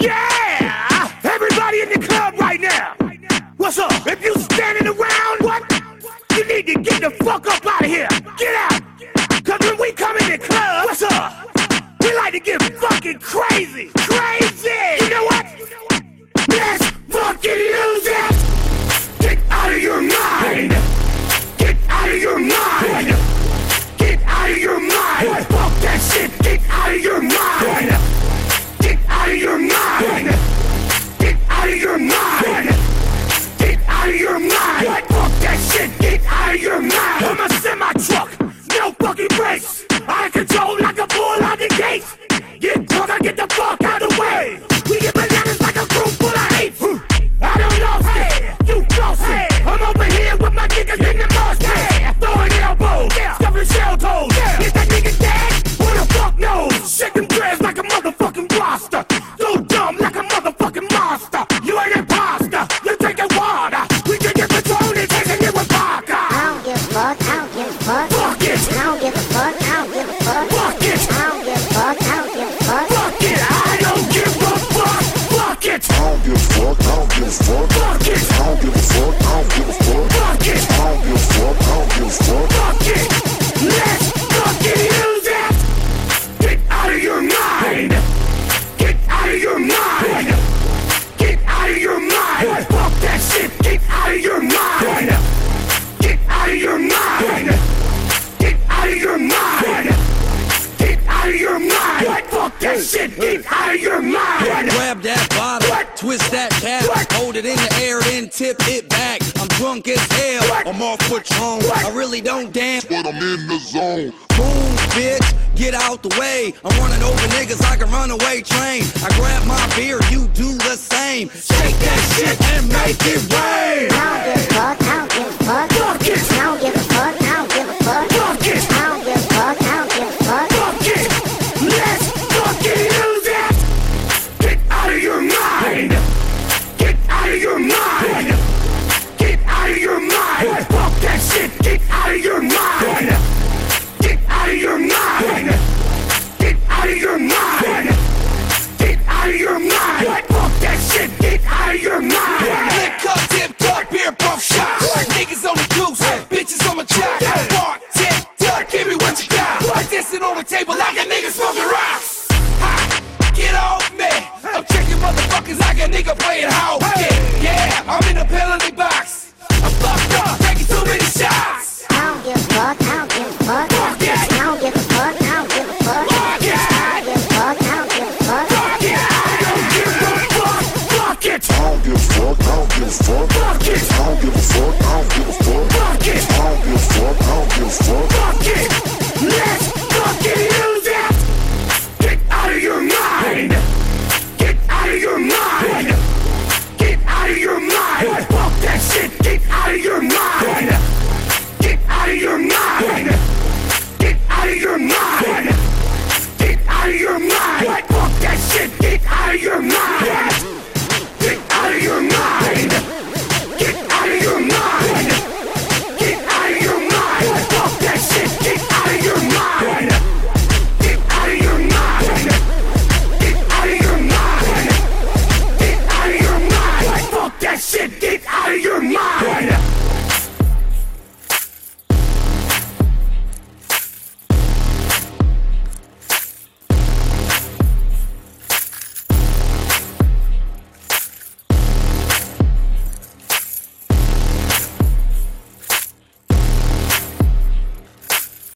Yeah! Everybody in the club right now. What's up? If you standing around, what? You need to get the fuck up out of here. Get out. Cause when we come in the club, what's up? We like to get fucking crazy. Crazy! over here with my niggas in the mosh pit. Throwing elbows, yeah. stuffing shell toes. Yeah. Twist that cap, hold it in the air, and tip it back. I'm drunk as hell, I'm off patrol. I really don't dance, but I'm in the zone. Boom, bitch, get out the way. I'm running over niggas like a runaway train. I grab my beer, you do the same. Shake that shit and make it rain. I don't give a fuck, I don't give a fuck, I don't give a fuck.